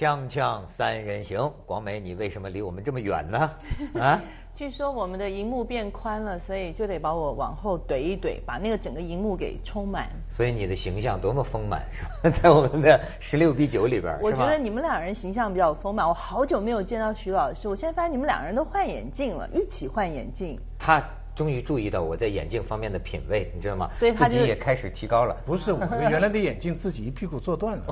锵锵三人行，广美，你为什么离我们这么远呢？啊？据说我们的荧幕变宽了，所以就得把我往后怼一怼，把那个整个荧幕给充满。所以你的形象多么丰满，是吧？在我们的十六比九里边，我觉得你们两人形象比较丰满。我好久没有见到徐老师，我现在发现你们两人都换眼镜了，一起换眼镜。他。终于注意到我在眼镜方面的品味，你知道吗？所以他自己也开始提高了。不是，我们原来的眼镜自己一屁股坐断了。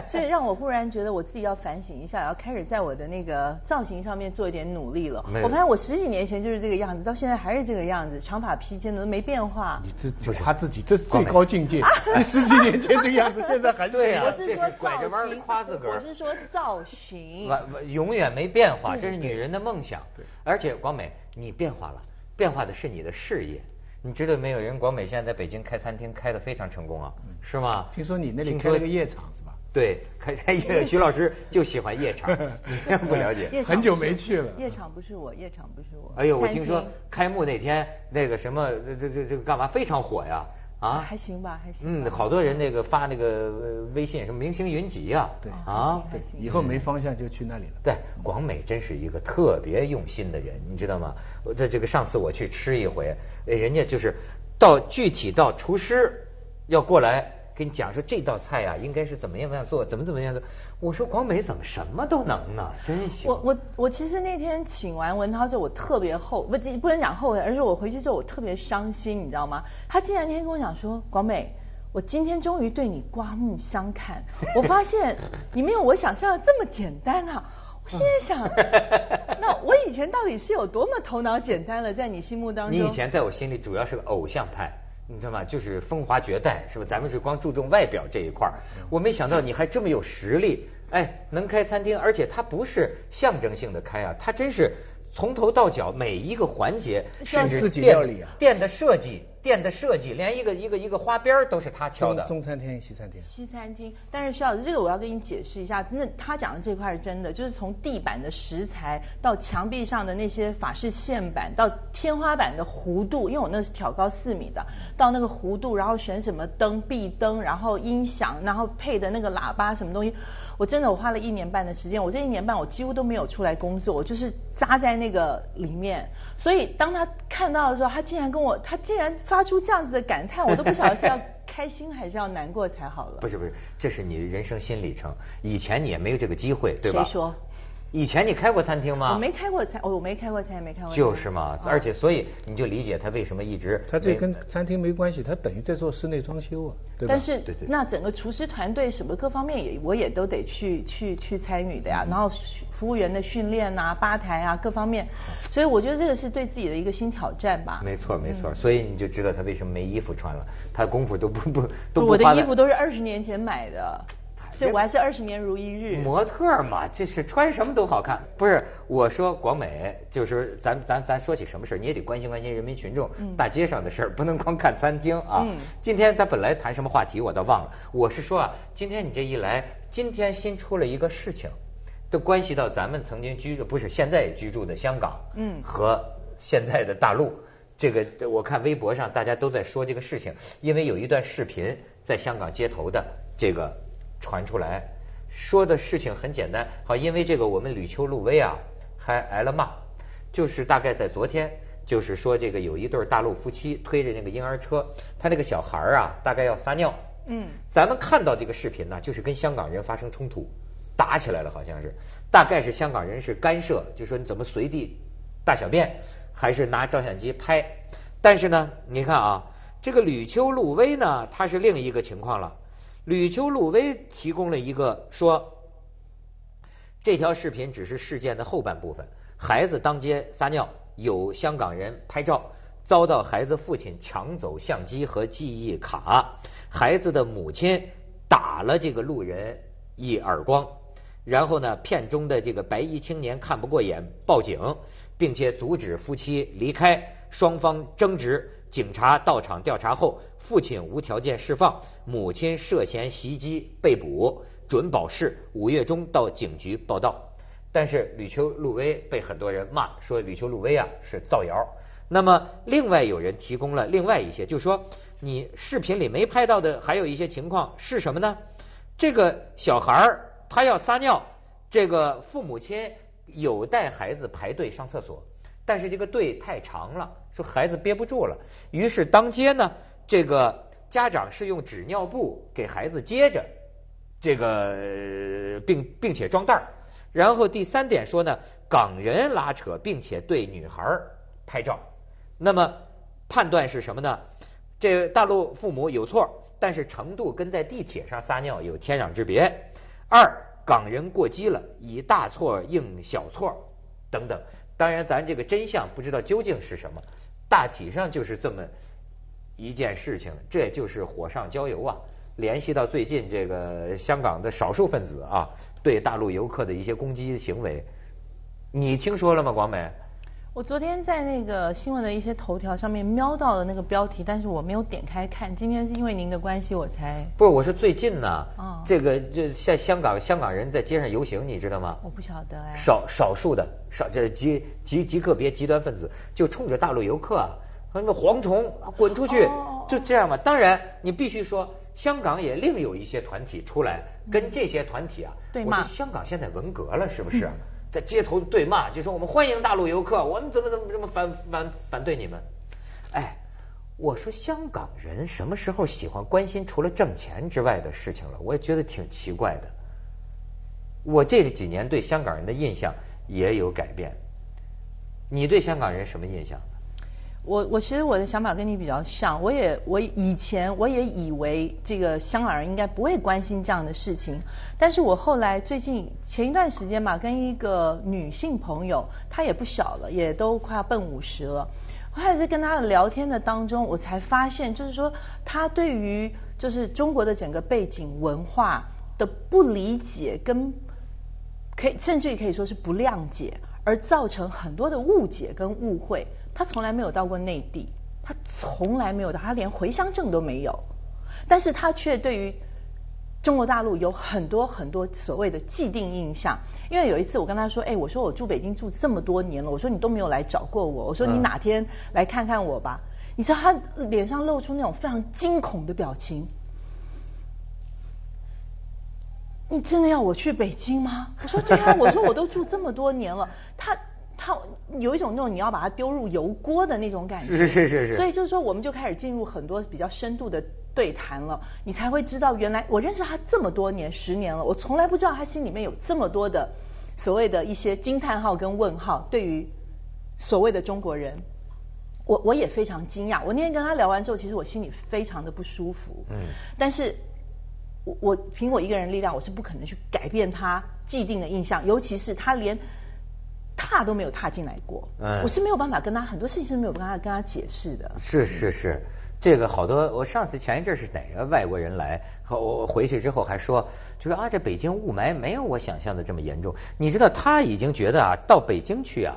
所以让我忽然觉得我自己要反省一下，要开始在我的那个造型上面做一点努力了。我发现我十几年前就是这个样子，到现在还是这个样子，长发披肩的都没变化。你这夸自己，这是最高境界。你十几年前这个样子，现在还对呀？我是说拐着弯夸自个儿。我是说造型。永远没变化，这是女人的梦想。对。而且广美，你变化了。变化的是你的事业，你知道没有？人广美现在在北京开餐厅开的非常成功啊，是吗？听说你那里开了个夜场是吧？对，开开夜，徐老师就喜欢夜场，你不了解，很久没去了。夜场不是我，夜场不是我。哎呦，我听说开幕那天那个什么，这这这这干嘛非常火呀？啊，还行吧，还行。嗯，好多人那个发那个微信，什么明星云集啊，对啊，对，以后没方向就去那里了。对，广美真是一个特别用心的人，你知道吗？我这这个上次我去吃一回，人家就是到具体到厨师要过来。跟你讲说这道菜啊，应该是怎么样怎么样做，怎么怎么样做。我说广美怎么什么都能呢？真行。我我我其实那天请完文涛之后，我特别后不不能讲后悔，而是我回去之后我特别伤心，你知道吗？他竟然那天跟我讲说，广美，我今天终于对你刮目相看，我发现你没有我想象的这么简单啊！我现在想，那我以前到底是有多么头脑简单了？在你心目当中，你以前在我心里主要是个偶像派。你知道吗？就是风华绝代，是吧？咱们是光注重外表这一块儿，我没想到你还这么有实力，哎，能开餐厅，而且它不是象征性的开啊，它真是从头到脚每一个环节，甚至店店的设计。店的设计，连一个一个一个花边都是他挑的。中餐厅、西餐厅。西餐厅，但是徐老师，这个我要跟你解释一下。那他讲的这块是真的，就是从地板的石材到墙壁上的那些法式线板，到天花板的弧度，因为我那是挑高四米的，到那个弧度，然后选什么灯、壁灯，然后音响，然后配的那个喇叭什么东西，我真的我花了一年半的时间。我这一年半我几乎都没有出来工作，我就是扎在那个里面。所以当他看到的时候，他竟然跟我，他竟然发。出这样子的感叹，我都不晓得是要 开心还是要难过才好了。不是不是，这是你人生新里程。以前你也没有这个机会，对吧？谁说？以前你开过餐厅吗？我没开过餐，我没开过餐，也没开过。就是嘛，而且所以你就理解他为什么一直。他这跟餐厅没关系，他等于在做室内装修啊，对吧？但是那整个厨师团队什么各方面也我也都得去去去参与的呀。然后服务员的训练啊，吧台啊各方面，所以我觉得这个是对自己的一个新挑战吧。没错没错，所以你就知道他为什么没衣服穿了，他功夫都不不都不我的衣服都是二十年前买的。所以我还是二十年如一日。模特嘛，这是穿什么都好看。不是，我说广美，就是咱咱咱说起什么事你也得关心关心人民群众，大街上的事儿，不能光看餐厅啊。今天咱本来谈什么话题我倒忘了。我是说啊，今天你这一来，今天新出了一个事情，都关系到咱们曾经居住不是现在也居住的香港，嗯，和现在的大陆。这个我看微博上大家都在说这个事情，因为有一段视频在香港街头的这个。传出来，说的事情很简单，好，因为这个我们吕秋露薇啊还挨了骂，就是大概在昨天，就是说这个有一对大陆夫妻推着那个婴儿车，他那个小孩啊大概要撒尿，嗯，咱们看到这个视频呢，就是跟香港人发生冲突，打起来了，好像是，大概是香港人是干涉，就说你怎么随地大小便，还是拿照相机拍，但是呢，你看啊，这个吕秋露薇呢，他是另一个情况了。吕秋露薇提供了一个说，这条视频只是事件的后半部分。孩子当街撒尿，有香港人拍照，遭到孩子父亲抢走相机和记忆卡。孩子的母亲打了这个路人一耳光，然后呢，片中的这个白衣青年看不过眼，报警，并且阻止夫妻离开，双方争执，警察到场调查后。父亲无条件释放，母亲涉嫌袭击被捕，准保释。五月中到警局报道。但是吕秋露薇被很多人骂，说吕秋露薇啊是造谣。那么另外有人提供了另外一些，就说你视频里没拍到的还有一些情况是什么呢？这个小孩儿他要撒尿，这个父母亲有带孩子排队上厕所，但是这个队太长了，说孩子憋不住了，于是当街呢，这个家长是用纸尿布给孩子接着，这个并并且装袋儿。然后第三点说呢，港人拉扯，并且对女孩拍照，那么判断是什么呢？这大陆父母有错，但是程度跟在地铁上撒尿有天壤之别。二，港人过激了，以大错应小错，等等。当然，咱这个真相不知道究竟是什么，大体上就是这么一件事情。这就是火上浇油啊！联系到最近这个香港的少数分子啊，对大陆游客的一些攻击行为，你听说了吗，广美？我昨天在那个新闻的一些头条上面瞄到了那个标题，但是我没有点开看。今天是因为您的关系，我才不是我是最近呢，这个这在香港香港人在街上游行，你知道吗？我不晓得哎。少少数的少这极极极个别极端分子，就冲着大陆游客啊，和那个蝗虫滚出去，就这样嘛。当然，你必须说，香港也另有一些团体出来跟这些团体啊，对骂。香港现在文革了，是不是？在街头对骂，就说我们欢迎大陆游客，我们怎么怎么这么反反反对你们？哎，我说香港人什么时候喜欢关心除了挣钱之外的事情了？我也觉得挺奇怪的。我这几年对香港人的印象也有改变。你对香港人什么印象？我我其实我的想法跟你比较像，我也我以前我也以为这个香港人应该不会关心这样的事情，但是我后来最近前一段时间嘛，跟一个女性朋友，她也不小了，也都快要奔五十了，我还在跟她的聊天的当中，我才发现，就是说她对于就是中国的整个背景文化的不理解，跟可以甚至于可以说是不谅解，而造成很多的误解跟误会。他从来没有到过内地，他从来没有到，他连回乡证都没有，但是他却对于中国大陆有很多很多所谓的既定印象。因为有一次我跟他说，哎，我说我住北京住这么多年了，我说你都没有来找过我，我说你哪天来看看我吧。你知道他脸上露出那种非常惊恐的表情，你真的要我去北京吗？我说对啊，我说我都住这么多年了，他。他有一种那种你要把它丢入油锅的那种感觉，是是是是。所以就是说，我们就开始进入很多比较深度的对谈了，你才会知道，原来我认识他这么多年，十年了，我从来不知道他心里面有这么多的所谓的一些惊叹号跟问号，对于所谓的中国人，我我也非常惊讶。我那天跟他聊完之后，其实我心里非常的不舒服。嗯。但是，我我凭我一个人力量，我是不可能去改变他既定的印象，尤其是他连。踏都没有踏进来过，嗯，我是没有办法跟他很多事情是没有跟他跟他解释的。是是是，这个好多我上次前一阵是哪个外国人来，和我回去之后还说，就说啊这北京雾霾没有我想象的这么严重。你知道他已经觉得啊到北京去啊，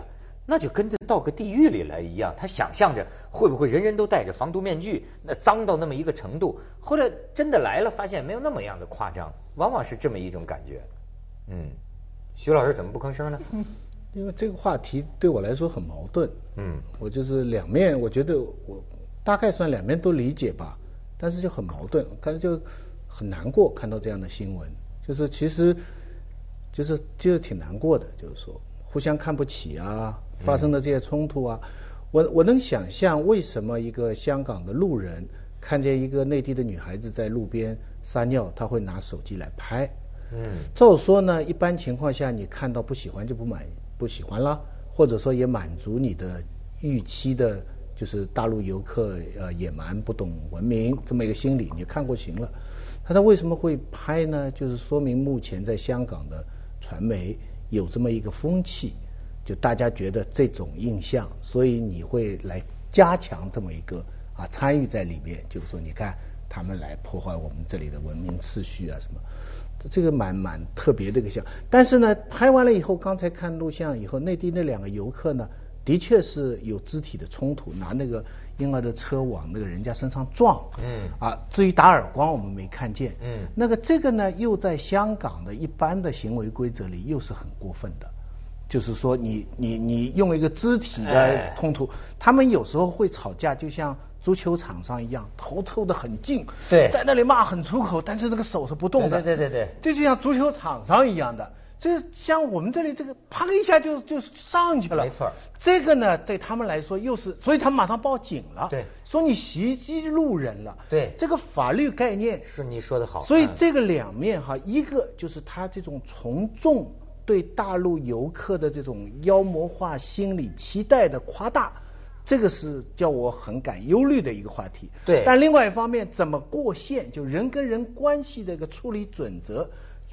那就跟着到个地狱里来一样。他想象着会不会人人都戴着防毒面具，那脏到那么一个程度。后来真的来了，发现没有那么样的夸张，往往是这么一种感觉。嗯，徐老师怎么不吭声呢？因为这个话题对我来说很矛盾，嗯，我就是两面，我觉得我大概算两面都理解吧，但是就很矛盾，但是就很难过看到这样的新闻，就是其实就是就是挺难过的，就是说互相看不起啊，发生的这些冲突啊，我我能想象为什么一个香港的路人看见一个内地的女孩子在路边撒尿，他会拿手机来拍，嗯，照说呢，一般情况下你看到不喜欢就不满意。不喜欢了，或者说也满足你的预期的，就是大陆游客呃野蛮不懂文明这么一个心理，你看过行了。那他为什么会拍呢？就是说明目前在香港的传媒有这么一个风气，就大家觉得这种印象，所以你会来加强这么一个啊参与在里面，就是说你看他们来破坏我们这里的文明秩序啊什么。这个蛮蛮特别的一个像，但是呢，拍完了以后，刚才看录像以后，内地那两个游客呢，的确是有肢体的冲突，拿那个婴儿的车往那个人家身上撞。嗯。啊，至于打耳光，我们没看见。嗯。那个这个呢，又在香港的一般的行为规则里，又是很过分的。就是说你你你用一个肢体的冲突，他们有时候会吵架，就像足球场上一样，头凑得很近，对，在那里骂很粗口，但是那个手是不动的，对对对对，这就像足球场上一样的。这像我们这里这个，啪一下就就上去了。没错。这个呢，对他们来说又是，所以他们马上报警了。对。说你袭击路人了。对。这个法律概念是你说的好。所以这个两面哈，一个就是他这种从众对大陆游客的这种妖魔化心理期待的夸大，这个是叫我很感忧虑的一个话题。对。但另外一方面，怎么过线，就人跟人关系的一个处理准则。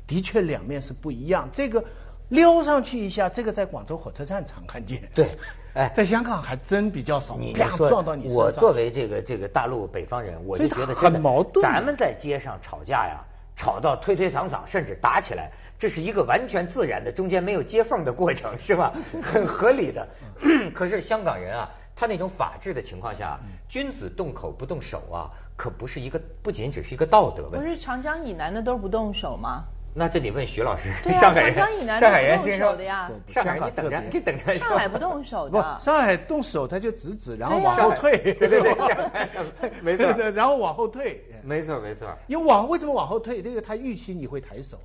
的确，两面是不一样。这个撩上去一下，这个在广州火车站常看见。对，哎，在香港还真比较少。你说，撞到你我作为这个这个大陆北方人，我就觉得很矛盾。咱们在街上吵架呀，吵到推推搡搡，甚至打起来，这是一个完全自然的，中间没有接缝的过程，是吧？很合理的。可是香港人啊，他那种法治的情况下，君子动口不动手啊，可不是一个，不仅只是一个道德问题。不是长江以南的都不动手吗？那这得问徐老师，上海人，上海人动手的呀，上海你等着，你等着。上海不动手的，不，上海动手他就指指，然后往后退，对对对，没错，然后往后退，没错没错。因为往为什么往后退？这个他预期你会抬手，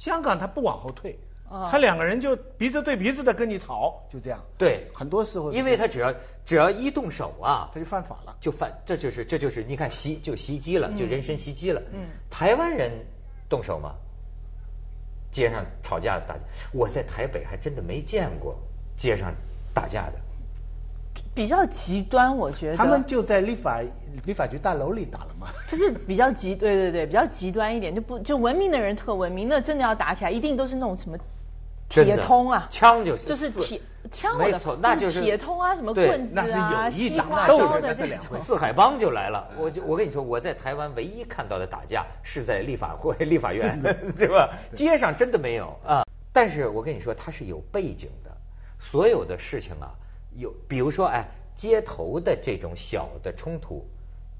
香港他不往后退，他两个人就鼻子对鼻子的跟你吵，就这样。对，很多时候，因为他只要只要一动手啊，他就犯法了，就犯，这就是这就是你看袭就袭击了，就人身袭击了。嗯，台湾人动手吗？街上吵架打架，我在台北还真的没见过街上打架的。比较极端，我觉得。他们就在立法立法局大楼里打了嘛。就是比较极，对对对，比较极端一点，就不就文明的人特文明，那真的要打起来，一定都是那种什么。铁通啊，枪就是就是铁枪，没错，那就是铁通啊，什么棍子啊，西瓜刀的这两回，四海帮就来了。我就我跟你说，我在台湾唯一看到的打架是在立法会、立法院，对吧？街上真的没有啊。但是我跟你说，它是有背景的，所有的事情啊，有比如说哎，街头的这种小的冲突，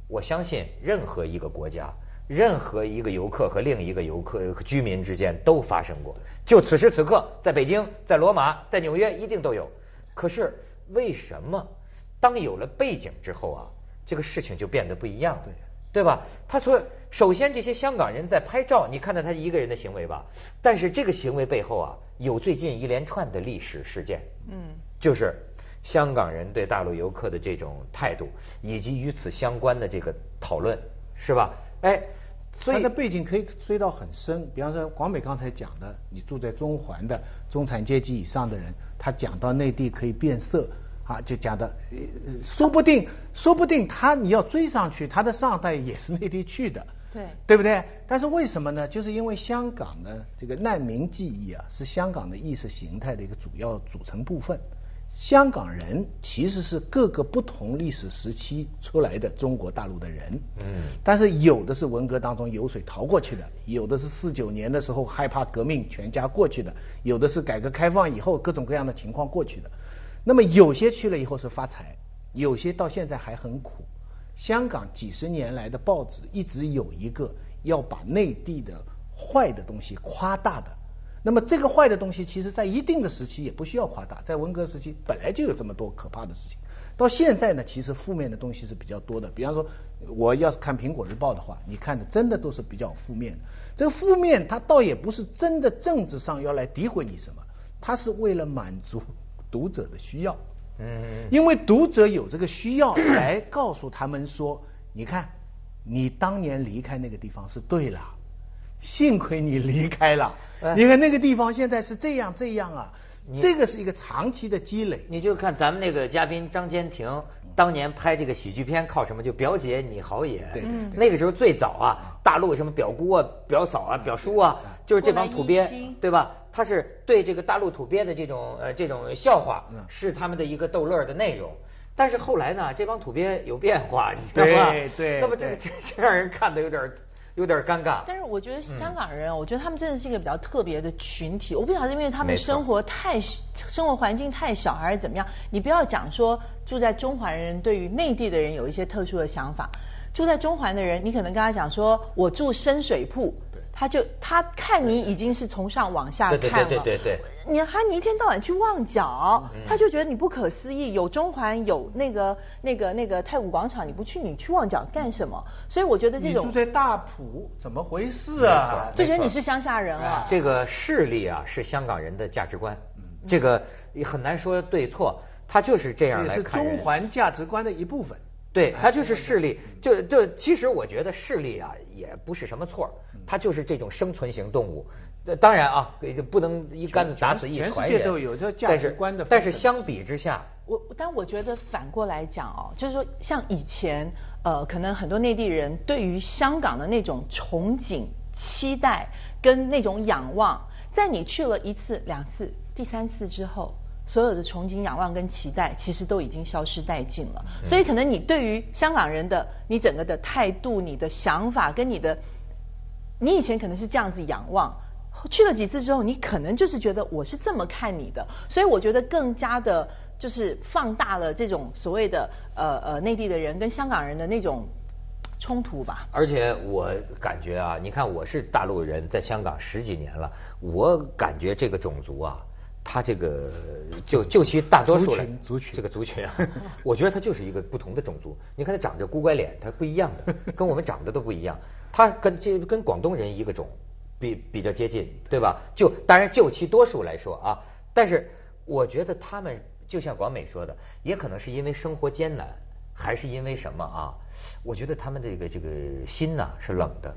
我相信任何一个国家。任何一个游客和另一个游客居民之间都发生过，就此时此刻，在北京、在罗马、在纽约一定都有。可是为什么当有了背景之后啊，这个事情就变得不一样？对，对吧？他说，首先这些香港人在拍照，你看到他一个人的行为吧，但是这个行为背后啊，有最近一连串的历史事件。嗯，就是香港人对大陆游客的这种态度，以及与此相关的这个讨论，是吧？哎。所以它的背景可以追到很深，比方说广美刚才讲的，你住在中环的中产阶级以上的人，他讲到内地可以变色，啊，就讲的，说不定，说不定他你要追上去，他的上代也是内地去的，对，对不对？但是为什么呢？就是因为香港的这个难民记忆啊，是香港的意识形态的一个主要组成部分。香港人其实是各个不同历史时期出来的中国大陆的人，嗯，但是有的是文革当中游水逃过去的，有的是四九年的时候害怕革命全家过去的，有的是改革开放以后各种各样的情况过去的。那么有些去了以后是发财，有些到现在还很苦。香港几十年来的报纸一直有一个要把内地的坏的东西夸大的。那么这个坏的东西，其实在一定的时期也不需要夸大，在文革时期本来就有这么多可怕的事情，到现在呢，其实负面的东西是比较多的。比方说，我要是看《苹果日报》的话，你看的真的都是比较负面的。这个负面，它倒也不是真的政治上要来诋毁你什么，它是为了满足读者的需要。嗯。因为读者有这个需要来告诉他们说，你看，你当年离开那个地方是对了。幸亏你离开了，你看那个地方现在是这样这样啊，这个是一个长期的积累。你就看咱们那个嘉宾张坚庭当年拍这个喜剧片靠什么？就表姐你好也。对对。那个时候最早啊，大陆什么表姑啊、表嫂啊、表叔啊，就是这帮土鳖，对吧？他是对这个大陆土鳖的这种呃这种笑话，是他们的一个逗乐的内容。但是后来呢，这帮土鳖有变化，你知道吗？对对。那么这这这让人看的有点。有点尴尬，但是我觉得香港人，我觉得他们真的是一个比较特别的群体。我不晓得是，因为他们生活太生活环境太小，还是怎么样？你不要讲说住在中环人对于内地的人有一些特殊的想法。住在中环的人，你可能跟他讲说，我住深水埗。他就他看你已经是从上往下看了。对对对对对。你还你一天到晚去旺角，他就觉得你不可思议。有中环，有那个那个那个太古广场，你不去，你去旺角干什么？所以我觉得这种。你住在大埔，怎么回事啊？就觉得你是乡下人啊。这个势力啊，是香港人的价值观。这个很难说对错，他就是这样来看是中环价值观的一部分。对，他就是势力，就就其实我觉得势力啊也不是什么错，它就是这种生存型动物。当然啊，不能一竿子打死一船人。全世界都有这价值观的。但是相比之下，我但我觉得反过来讲哦，就是说像以前呃，可能很多内地人对于香港的那种憧憬、期待跟那种仰望，在你去了一次、两次。第三次之后，所有的憧憬、仰望跟期待，其实都已经消失殆尽了。所以，可能你对于香港人的你整个的态度、你的想法跟你的，你以前可能是这样子仰望，去了几次之后，你可能就是觉得我是这么看你的。所以，我觉得更加的，就是放大了这种所谓的呃呃内地的人跟香港人的那种冲突吧。而且，我感觉啊，你看我是大陆人，在香港十几年了，我感觉这个种族啊。他这个就就其大多数人，族群这个族群啊，我觉得他就是一个不同的种族。你看他长着古怪脸，他不一样的，跟我们长得都不一样。他跟这跟广东人一个种，比比较接近，对吧？就当然就其多数来说啊，但是我觉得他们就像广美说的，也可能是因为生活艰难，还是因为什么啊？我觉得他们这个这个心呐是冷的，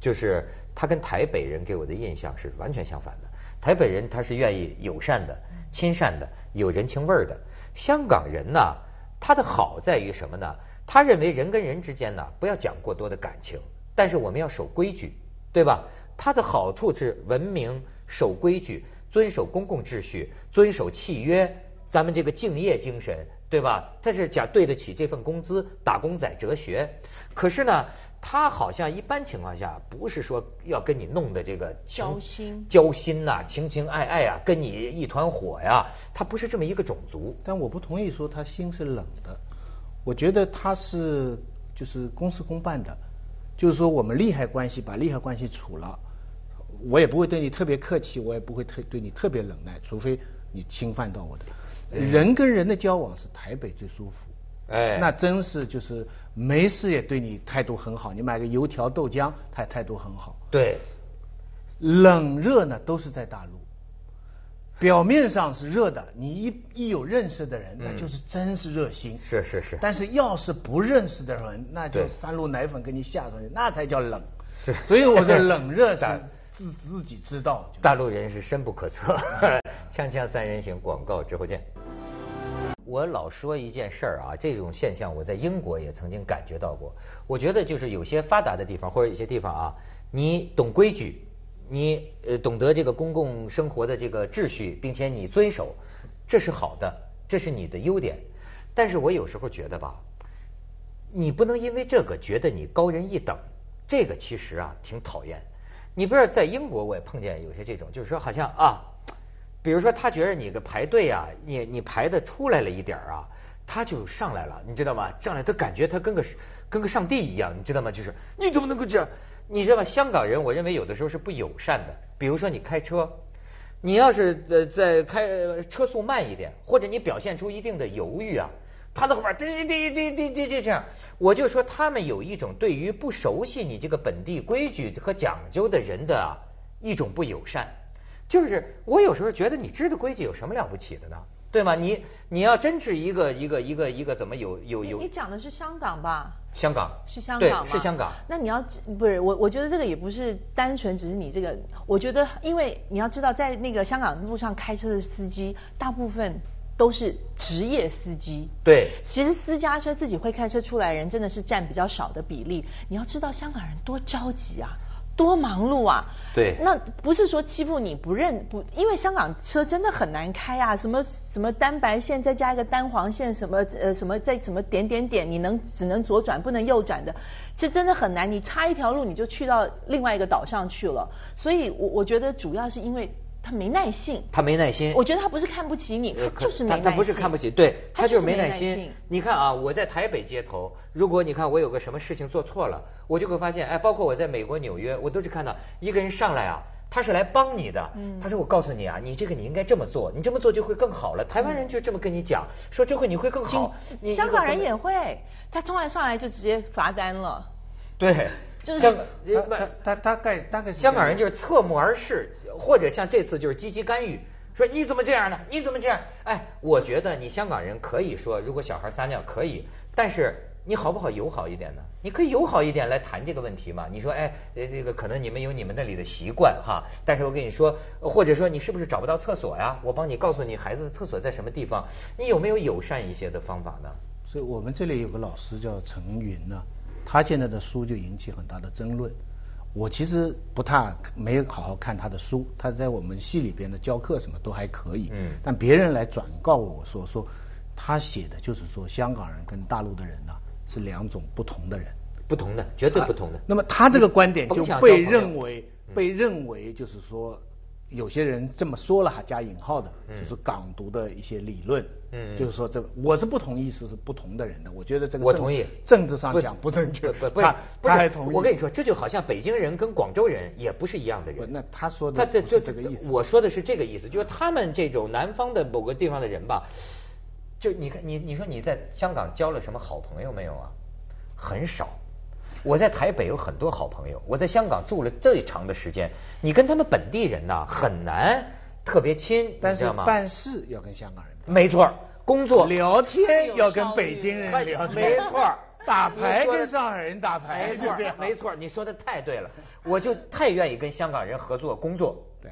就是他跟台北人给我的印象是完全相反的。台北人他是愿意友善的、亲善的、有人情味儿的。香港人呢，他的好在于什么呢？他认为人跟人之间呢，不要讲过多的感情，但是我们要守规矩，对吧？他的好处是文明、守规矩、遵守公共秩序、遵守契约，咱们这个敬业精神，对吧？他是讲对得起这份工资，打工仔哲学。可是呢？他好像一般情况下不是说要跟你弄的这个交心交心呐，情情爱爱啊，跟你一团火呀，他不是这么一个种族。但我不同意说他心是冷的，我觉得他是就是公事公办的，就是说我们利害关系把利害关系处了，我也不会对你特别客气，我也不会特对你特别冷耐，除非你侵犯到我的。人跟人的交往是台北最舒服。哎，那真是就是没事也对你态度很好，你买个油条豆浆，他态度很好。对，冷热呢都是在大陆，表面上是热的，你一一有认识的人，那就是真是热心。是是是。但是要是不认识的人，那就三鹿奶粉给你下上去，那才叫冷。是。所以我说冷热是 自自己知道。大陆人是深不可测。锵锵三人行，广告之后见。我老说一件事儿啊，这种现象我在英国也曾经感觉到过。我觉得就是有些发达的地方或者有些地方啊，你懂规矩，你呃懂得这个公共生活的这个秩序，并且你遵守，这是好的，这是你的优点。但是我有时候觉得吧，你不能因为这个觉得你高人一等，这个其实啊挺讨厌。你不知道在英国我也碰见有些这种，就是说好像啊。比如说，他觉得你个排队啊，你你排的出来了一点啊，他就上来了，你知道吗？上来他感觉他跟个跟个上帝一样，你知道吗？就是你怎么能够这样？你知道吗？香港人，我认为有的时候是不友善的。比如说你开车，你要是在在开车速慢一点，或者你表现出一定的犹豫啊，他在后边滴滴滴滴滴滴这样，我就说他们有一种对于不熟悉你这个本地规矩和讲究的人的一种不友善。就是我有时候觉得你知道规矩有什么了不起的呢？对吗？你你要真是一个一个一个一个怎么有有有？你讲的是香港吧？香港是香港吗？是香港。那你要不是我？我觉得这个也不是单纯只是你这个。我觉得，因为你要知道，在那个香港路上开车的司机，大部分都是职业司机。对。其实私家车自己会开车出来人，真的是占比较少的比例。你要知道，香港人多着急啊！多忙碌啊！对，那不是说欺负你不认不，因为香港车真的很难开啊，什么什么单白线再加一个单黄线，什么呃什么再什么点点点，你能只能左转不能右转的，这真的很难。你差一条路你就去到另外一个岛上去了。所以我我觉得主要是因为他没耐性。他没耐心。我觉得他不是看不起你，他就是没耐心。他不是看不起，对他就是没耐心。你看啊，我在台北街头，如果你看我有个什么事情做错了，我就会发现，哎，包括我在美国纽约，我都是看到一个人上来啊。他是来帮你的，嗯他说我告诉你啊，你这个你应该这么做，你这么做就会更好了。台湾人就这么跟你讲，说这会你会更好。香港人也会，他突然上来就直接罚单了。对，就是香他他大概大概香港人就是侧目而视，或者像这次就是积极干预，说你怎么这样呢？你怎么这样？哎，我觉得你香港人可以说，如果小孩撒尿可以，但是。你好不好友好一点呢？你可以友好一点来谈这个问题嘛？你说，哎，这个可能你们有你们那里的习惯哈，但是我跟你说，或者说你是不是找不到厕所呀？我帮你告诉你孩子的厕所在什么地方。你有没有友善一些的方法呢？所以我们这里有个老师叫陈云呢，他现在的书就引起很大的争论。我其实不太没有好好看他的书，他在我们系里边的教课什么都还可以。嗯。但别人来转告我说说，他写的就是说香港人跟大陆的人呢。是两种不同的人，不同的，绝对不同的。那么他这个观点就被认为，被认为就是说，有些人这么说了还加引号的，就是港独的一些理论。嗯，就是说这我是不同意思是不同的人的，我觉得这个我同意。政治上讲不正确，不不不太同意。我跟你说，这就好像北京人跟广州人也不是一样的人。那他说的这这这个意思。我说的是这个意思，就是他们这种南方的某个地方的人吧。就你看，你你说你在香港交了什么好朋友没有啊？很少。我在台北有很多好朋友，我在香港住了最长的时间。你跟他们本地人呐，很难特别亲，但是办事要跟香港人。没错，工作聊天要跟北京人聊。没错，打牌跟上海人打牌。没错，没错，你说的太对了。我就太愿意跟香港人合作工作。对。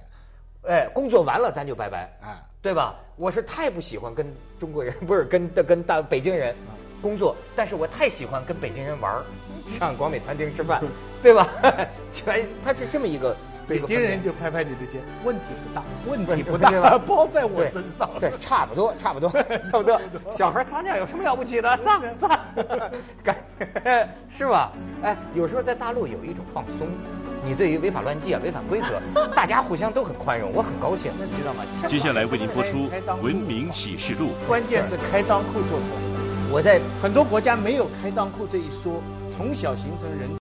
哎，工作完了咱就拜拜。哎。对吧？我是太不喜欢跟中国人，不是跟跟大北京人工作，但是我太喜欢跟北京人玩上广美餐厅吃饭，对吧？全他是这么一个。北京人就拍拍你的肩，问题不大，问题不大，包在我身上。对，差不多，差不多，差不多。小孩撒尿有什么了不起的？撒撒，是吧？哎，有时候在大陆有一种放松。你对于违法乱纪啊、违反规则，大家互相都很宽容，我很高兴，知道吗？接下来为您播出《文明启示录》。关键是开裆裤做出来的。我在很多国家没有开裆裤这一说，从小形成人。